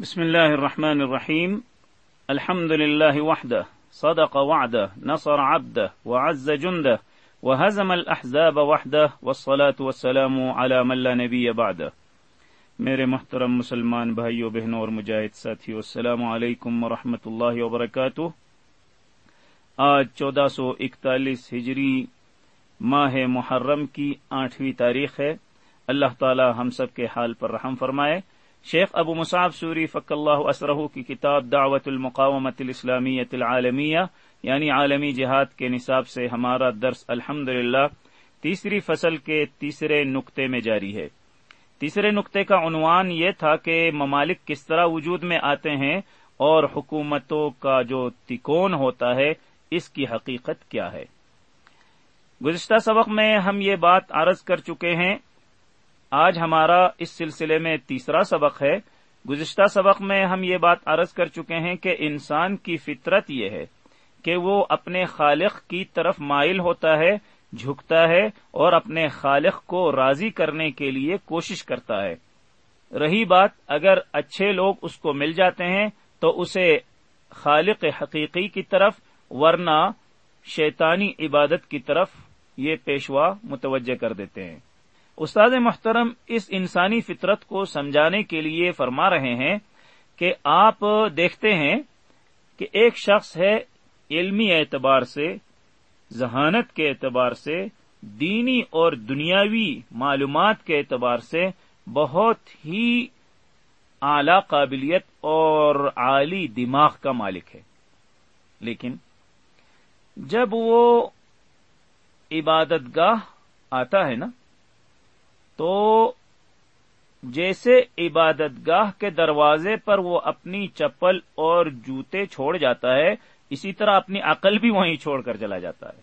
بسم الله الرحمن الرحيم. الحمد لله وحده. صدق وعده، نصر عبده، وعز جنده، وهزم الأحزاب وحده، والصلاة والسلام على من لا نبي بعده. میرے محترم مسلمان بھائیوں بہنوں اور مجاہد ساتھیوں السلام علیکم ورحمۃ اللہ وبرکاتہ. آج چودہ سو اکتالیس ہجری ماہ محرم کی آٹھویں تاریخ ہے. اللہ تعالی ہم سب کے حال پر رحم فرمائے. شیخ ابو مصعب سوری فق اللہ اسرہ کی کتاب دعوت المقامت الاسلامیت العالمیہ یعنی عالمی جہاد کے نصاب سے ہمارا درس الحمد تیسری فصل کے تیسرے نقطے میں جاری ہے۔ تیسرے نقطے کا عنوان یہ تھا کہ ممالک کس طرح وجود میں آتے ہیں اور حکومتوں کا جو تکون ہوتا ہے، اس کی حقیقت کیا ہے۔ گزشتہ سبق میں ہم یہ بات عرض کر چکے ہیں آج ہمارا اس سلسلے میں تیسرا سبق ہے۔ گزشتہ سبق میں ہم یہ بات عرض کر چکے ہیں کہ انسان کی فطرت یہ ہے کہ وہ اپنے خالق کی طرف مائل ہوتا ہے، جھکتا ہے اور اپنے خالق کو راضی کرنے کے لیے کوشش کرتا ہے۔ رہی بات، اگر اچھے لوگ اس کو مل جاتے ہیں تو اسے خالق حقیقی کی طرف ورنہ شیطانی عبادت کی طرف یہ پیشوا متوجہ کر دیتے ہیں۔ استاد محترم اس انسانی فطرت کو سمجھانے کے لیے فرما رہے ہیں کہ آپ دیکھتے ہیں کہ ایک شخص ہے علمی اعتبار سے، ذہانت کے اعتبار سے، دینی اور دنیاوی معلومات کے اعتبار سے بہت ہی اعلی قابلیت اور اعلی دماغ کا مالک ہے۔ لیکن جب وہ عبادت گاہ آتا ہے نا تو جیسے عبادت گاہ کے دروازے پر وہ اپنی چپل اور جوتے چھوڑ جاتا ہے، اسی طرح اپنی عقل بھی وہیں چھوڑ کر چلا جاتا ہے۔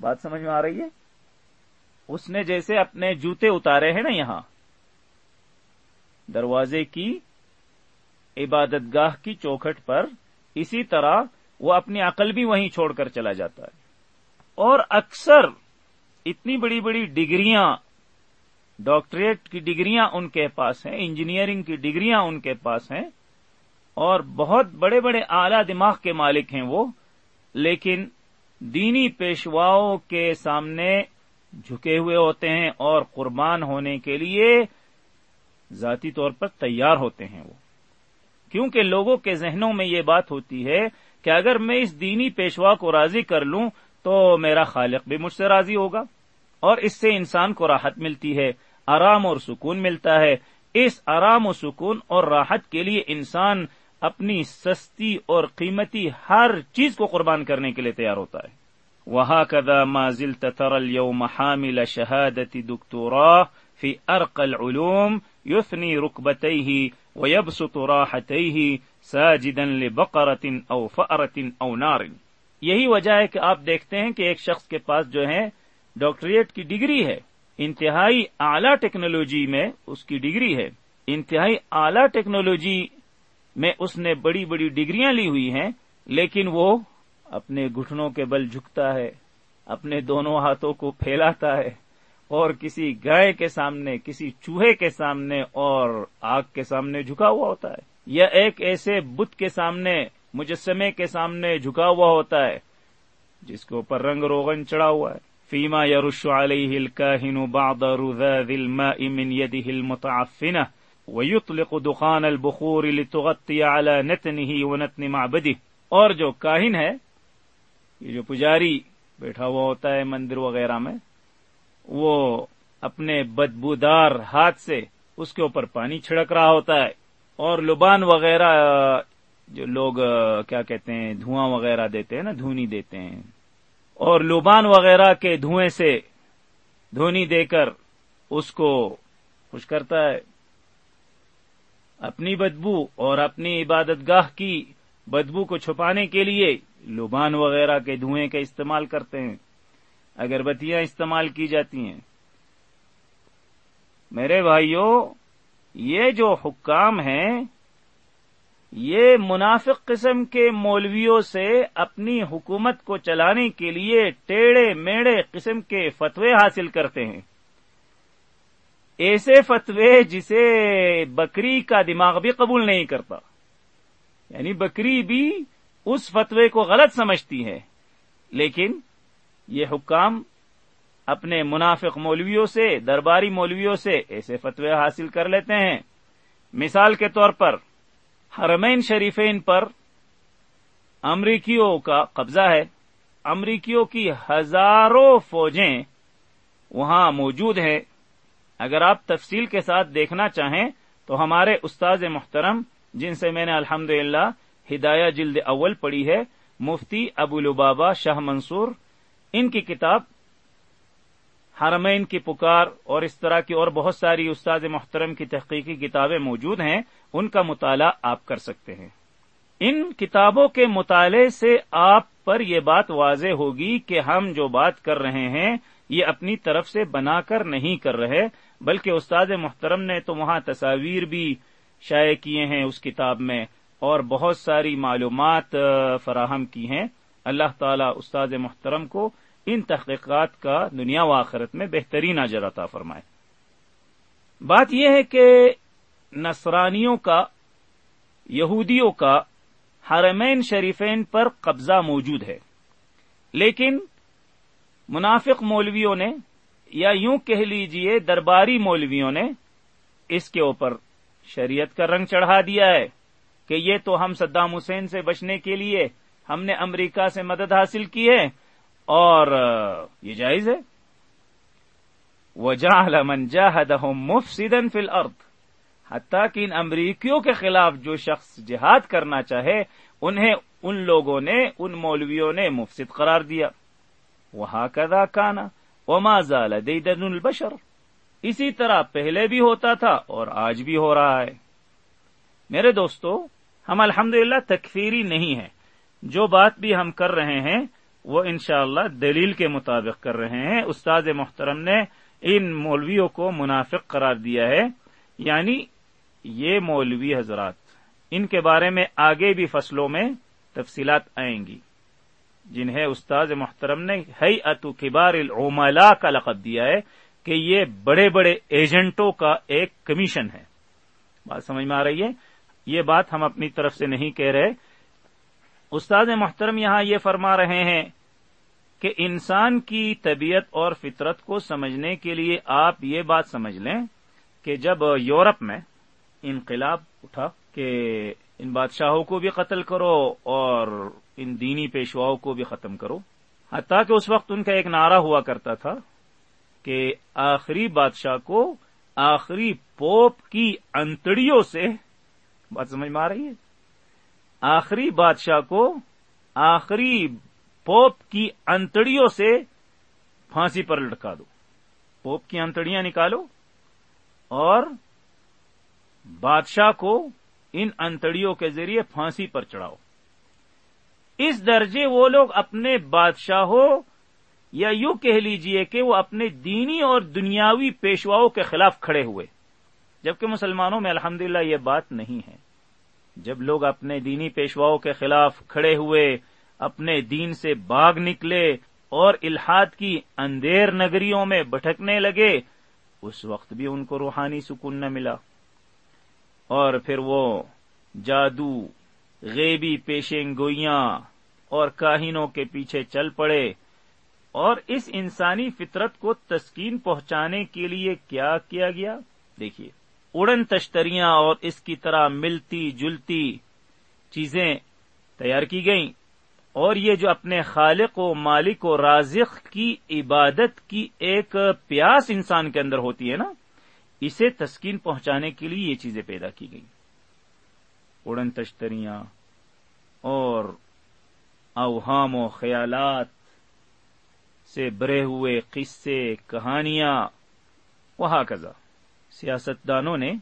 بات سمجھ میں آ رہی ہے؟ اس نے جیسے اپنے جوتے اتارے ہیں نا یہاں۔ دروازے کی عبادت گاہ کی چوکھٹ پر اسی طرح وہ اپنی عقل بھی وہیں چھوڑ کر چلا جاتا ہے۔ اور اکثر اتنی بڑی بڑی ڈگریاں ڈاکٹریٹ کی ڈگریاں ان کے پاس ہیں، انجینئرنگ کی ڈگریاں ان کے پاس ہیں، اور بہت بڑے بڑے اعلی دماغ کے مالک ہیں وہ، لیکن دینی پیشواؤں کے سامنے جھکے ہوئے ہوتے ہیں اور قربان ہونے کے لیے ذاتی طور پر تیار ہوتے ہیں وہ۔ کیونکہ لوگوں کے ذہنوں میں یہ بات ہوتی ہے کہ اگر میں اس دینی پیشوا کو راضی کر لوں تو میرا خالق بھی مجھ سے راضی ہوگا۔ اور اس سے انسان کو راحت ملتی ہے، آرام اور سکون ملتا ہے۔ اس آرام و سکون اور راحت کے لیے انسان اپنی سستی اور قیمتی ہر چیز کو قربان کرنے کے لیے تیار ہوتا ہے۔ وہاں کدا مازل تتر اليوم حامل شہادت دکتورا فی ارق العلوم یثنی رکبتیہ ویبسط راحتیہ ساجدا لبقرت او فأرت او نار۔ یہی وجہ ہے کہ آپ دیکھتے ہیں کہ ایک شخص کے پاس جو ہے ڈاکٹریٹ کی ڈگری ہے۔ انتہائی اعلی ٹیکنالوجی میں اس کی ڈگری ہے۔ انتہائی اعلی ٹیکنالوجی میں اس نے بڑی بڑی ڈگریاں لی ہوئی ہیں، لیکن وہ اپنے گھٹنوں کے بل جھکتا ہے، اپنے دونوں ہاتھوں کو پھیلاتا ہے، اور کسی گائے کے سامنے، کسی چوہے کے سامنے اور آگ کے سامنے جھکا ہوا ہوتا ہے۔ یا ایک ایسے بت کے سامنے، مجسمے کے سامنے جھکا ہوا ہوتا ہے، جس کے اوپر رنگ روغن چڑھا ہوا ہے۔ فيما يرش عليه الكاهن بعض رذاذ الماء من يده المتعفنة، ويطلق دخان البخور لتغطي على نتنه ونتن معبده. اور جو کاہن ہے، یہ جو پجاری بیٹھا ہوا ہوتا ہے مندر وغیرہ میں، وہ اپنے بدبودار ہاتھ سے اس کے اوپر پانی چھڑک رہا ہوتا ہے۔ اور لبان وغیرہ، جو لوگ کیا کہتے ہیں، دھواں وغیرہ دیتے ہیں نا، دھونی دیتے ہیں۔ اور لوبان وغیرہ کے دھوئیں سے دھونی دے کر اس کو خوش کرتا ہے۔ اپنی بدبو اور اپنی عبادت گاہ کی بدبو کو چھپانے کے لیے لوبان وغیرہ کے دھوئیں کا استعمال کرتے ہیں۔ اگربتیاں استعمال کی جاتی ہیں۔ میرے بھائیوں، یہ جو حکام ہیں یہ منافق قسم کے مولویوں سے اپنی حکومت کو چلانے کے لیے ٹیڑے میڑے قسم کے فتوے حاصل کرتے ہیں۔ ایسے فتوے جسے بکری کا دماغ بھی قبول نہیں کرتا۔ یعنی بکری بھی اس فتوے کو غلط سمجھتی ہے۔ لیکن یہ حکام اپنے منافق مولویوں سے، درباری مولویوں سے ایسے فتوے حاصل کر لیتے ہیں۔ مثال کے طور پر حرمین شریفین پر امریکیوں کا قبضہ ہے۔ امریکیوں کی ہزاروں فوجیں وہاں موجود ہیں۔ اگر آپ تفصیل کے ساتھ دیکھنا چاہیں تو ہمارے استاذ محترم، جن سے میں نے الحمد ہدایہ جلد اول پڑھی ہے، مفتی ابو البابا شاہ منصور، ان کی کتاب حرمین کی پکار اور اس طرح کی اور بہت ساری استاد محترم کی تحقیقی کتابیں موجود ہیں، ان کا مطالعہ آپ کر سکتے ہیں۔ ان کتابوں کے مطالعے سے آپ پر یہ بات واضح ہوگی کہ ہم جو بات کر رہے ہیں، یہ اپنی طرف سے بنا کر نہیں کر رہے، بلکہ استاد محترم نے تو وہاں تصاویر بھی شائع کیے ہیں اس کتاب میں، اور بہت ساری معلومات فراہم کی ہیں۔ اللہ تعالی استاد محترم کو ان تحقیقات کا دنیا و آخرت میں بہترین اجر عطا فرمائے۔ بات یہ ہے کہ نصرانیوں کا، یہودیوں کا حرمین شریفین پر قبضہ موجود ہے۔ لیکن منافق مولویوں نے، یا یوں کہہ لیجیے درباری مولویوں نے، اس کے اوپر شریعت کا رنگ چڑھا دیا ہے کہ یہ تو ہم صدام حسین سے بچنے کے لیے ہم نے امریکہ سے مدد حاصل کی ہے۔ اور یہ جائز ہے؟ وجہ من جاہدہم مفسدن فی الارض حتیٰ کہ ان امریکیوں کے خلاف جو شخص جہاد کرنا چاہے، انہیں ان لوگوں نے، ان مولویوں نے مفسد قرار دیا۔ وہاں کدا کانا وما زال دیدن البشر۔ اسی طرح پہلے بھی ہوتا تھا اور آج بھی ہو رہا ہے۔ میرے دوستو، ہم الحمدللہ تکفیری نہیں ہیں۔ جو بات بھی ہم کر رہے ہیں وہ انشاءاللہ اللہ دلیل کے مطابق کر رہے ہیں۔ استاد محترم نے ان مولویوں کو منافق قرار دیا ہے۔ یعنی یہ مولوی حضرات، ان کے بارے میں آگے بھی فصلوں میں تفصیلات آئیں گی۔ جنہیں استاد محترم نے ہئی اتو کبار العملا کا لقب دیا ہے کہ یہ بڑے بڑے ایجنٹوں کا ایک کمیشن ہے۔ بات سمجھ میں آ رہی ہے؟ یہ بات ہم اپنی طرف سے نہیں کہہ رہے۔ استاد محترم یہاں یہ فرما رہے ہیں کہ انسان کی طبیعت اور فطرت کو سمجھنے کے لیے آپ یہ بات سمجھ لیں کہ جب یورپ میں انقلاب اٹھا کہ ان بادشاہوں کو بھی قتل کرو اور ان دینی پیشواؤں کو بھی ختم کرو، حتیٰ کہ اس وقت ان کا ایک نعرہ ہوا کرتا تھا کہ آخری بادشاہ کو آخری پوپ کی انتڑیوں سے بات سمجھ میں آ رہی ہے؟ آخری بادشاہ کو آخری پوپ کی انتڑیوں سے پھانسی پر لٹکا دو۔ پوپ کی انتڑیاں نکالو اور بادشاہ کو ان انتڑیوں کے ذریعے پھانسی پر چڑھاؤ۔ اس درجے وہ لوگ اپنے بادشاہوں یا یوں کہہ لیجیے کہ وہ اپنے دینی اور دنیاوی پیشواؤں کے خلاف کھڑے ہوئے۔ جبکہ مسلمانوں میں الحمدللہ یہ بات نہیں ہے۔ جب لوگ اپنے دینی پیشواؤں کے خلاف کھڑے ہوئے، اپنے دین سے باغ نکلے اور الحاد کی اندھیر نگریوں میں بھٹکنے لگے، اس وقت بھی ان کو روحانی سکون نہ ملا۔ اور پھر وہ جادو، غیبی پیشیں گوئیاں اور کاہینوں کے پیچھے چل پڑے۔ اور اس انسانی فطرت کو تسکین پہنچانے کے لیے کیا کیا گیا؟ دیکھیے۔ اڑن تشتریاں اور اس کی طرح ملتی جلتی چیزیں تیار کی گئیں اور یہ جو اپنے خالق و مالک و رازق کی عبادت کی ایک پیاس انسان کے اندر ہوتی ہے نا، اسے تسکین پہنچانے کے لیے یہ چیزیں پیدا کی گئیں۔ اڑن تشتریاں اور اوہام و خیالات سے برے ہوئے قصے، کہانیاں، وہاں کزا سیاستدانوں نے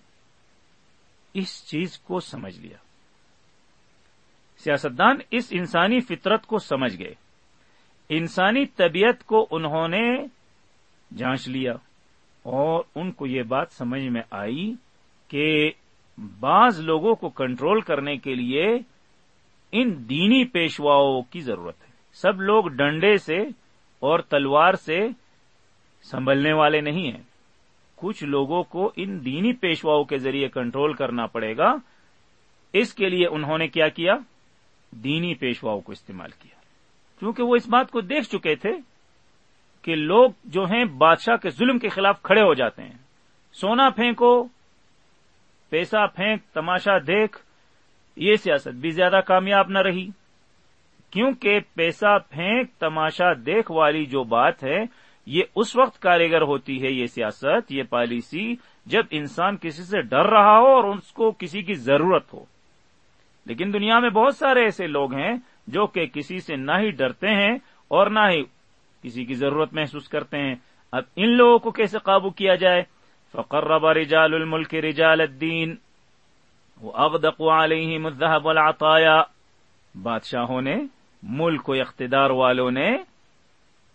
اس چیز کو سمجھ لیا۔ سیاستدان اس انسانی فطرت کو سمجھ گئے۔ انسانی طبیعت کو انہوں نے جانچ لیا اور ان کو یہ بات سمجھ میں آئی کہ بعض لوگوں کو کنٹرول کرنے کے لیے ان دینی پیشواؤں کی ضرورت ہے۔ سب لوگ ڈنڈے سے اور تلوار سے سنبھلنے والے نہیں ہیں۔ کچھ لوگوں کو ان دینی پیشواؤں کے ذریعے کنٹرول کرنا پڑے گا۔ اس کے لیے انہوں نے کیا کیا؟ دینی پیشواؤں کو استعمال کیا۔ کیونکہ وہ اس بات کو دیکھ چکے تھے کہ لوگ جو ہیں بادشاہ کے ظلم کے خلاف کھڑے ہو جاتے ہیں۔ سونا پھینکو، پیسہ پھینک، تماشا دیکھ، یہ سیاست بھی زیادہ کامیاب نہ رہی۔ کیونکہ پیسہ پھینک، تماشا دیکھ والی جو بات ہے یہ اس وقت کاریگر ہوتی ہے یہ سیاست، یہ پالیسی، جب انسان کسی سے ڈر رہا ہو اور اس کو کسی کی ضرورت ہو۔ لیکن دنیا میں بہت سارے ایسے لوگ ہیں جو کہ کسی سے نہ ہی ڈرتے ہیں اور نہ ہی کسی کی ضرورت محسوس کرتے ہیں۔ اب ان لوگوں کو کیسے قابو کیا جائے؟ فقرب رجال الملک رجال الدین اغدق علیہم الذهب والعطایا۔ بادشاہوں نے، ملک و اقتدار والوں نے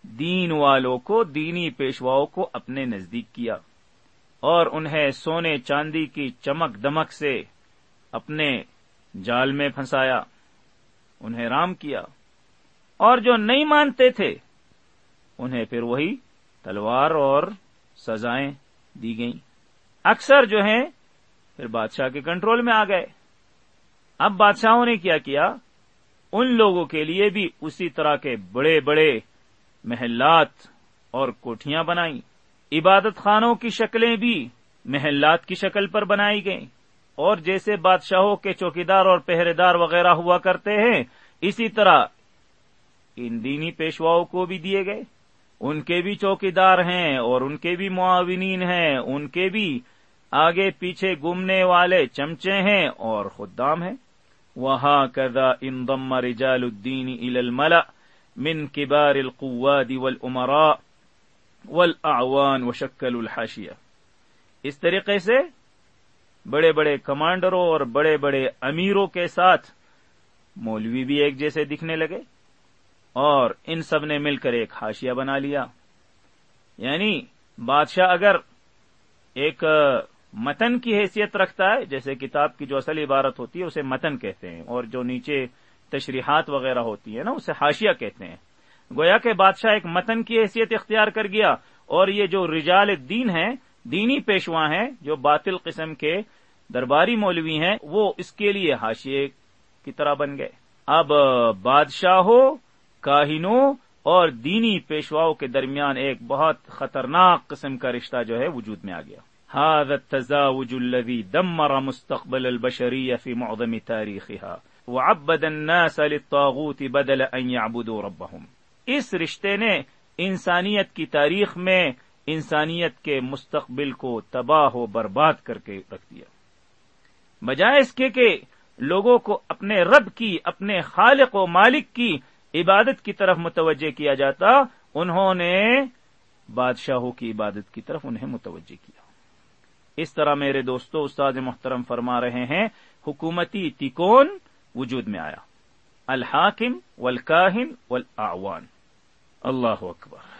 دین والوں کو، دینی پیشواؤں کو اپنے نزدیک کیا اور انہیں سونے چاندی کی چمک دمک سے اپنے جال میں پھنسایا، انہیں رام کیا اور جو نہیں مانتے تھے، انہیں پھر وہی تلوار اور سزائیں دی گئیں۔ اکثر جو ہیں پھر بادشاہ کے کنٹرول میں آ گئے۔ اب بادشاہوں نے کیا کیا؟ ان لوگوں کے لیے بھی اسی طرح کے بڑے بڑے محلات اور کوٹھیاں بنائی عبادت خانوں کی شکلیں بھی محلات کی شکل پر بنائی گئیں۔ اور جیسے بادشاہوں کے چوکیدار اور پہرے دار وغیرہ ہوا کرتے ہیں، اسی طرح ان دینی پیشواؤں کو بھی دیے گئے۔ ان کے بھی چوکیدار ہیں اور ان کے بھی معاونین ہیں۔ ان کے بھی آگے پیچھے گمنے والے چمچے ہیں اور خدام ہیں۔ وہاں کدا اندم رجال الدین الملا من کبار القواد والامراء والاعوان وشکل الحاشیہ اس طریقے سے بڑے بڑے کمانڈروں اور بڑے بڑے امیروں کے ساتھ مولوی بھی ایک جیسے دکھنے لگے اور ان سب نے مل کر ایک حاشیہ بنا لیا. یعنی بادشاہ اگر ایک متن کی حیثیت رکھتا ہے، جیسے کتاب کی جو اصل عبارت ہوتی ہے، اسے متن کہتے ہیں اور جو نیچے تشریحات وغیرہ ہوتی ہے نا، اسے حاشیہ کہتے ہیں۔ گویا کہ بادشاہ ایک متن کی حیثیت اختیار کر گیا اور یہ جو رجال دین ہیں، دینی پیشوا ہیں، جو باطل قسم کے درباری مولوی ہیں، وہ اس کے لیے حاشیے کی طرح بن گئے۔ اب بادشاہوں، کاہنوں اور دینی پیشواؤں کے درمیان ایک بہت خطرناک قسم کا رشتہ جو ہے وجود میں آ گیا۔ هذا التزاوج الذي دمر مستقبل البشرية في معظم تاريخها۔ وعبد الناس للطاغوت بدل ان يعبدوا ربهم۔ اس رشتے نے انسانیت کی تاریخ میں انسانیت کے مستقبل کو تباہ و برباد کر کے رکھ دیا۔ بجائے اس کے کہ لوگوں کو اپنے رب کی، اپنے خالق و مالک کی عبادت کی طرف متوجہ کیا جاتا، انہوں نے بادشاہوں کی عبادت کی طرف انہیں متوجہ کیا۔ اس طرح میرے دوستو، استاد محترم فرما رہے ہیں، حکومتی تکون وجود میں آیا۔ الحاکم والکاہن والاعوان اللہ اکبر۔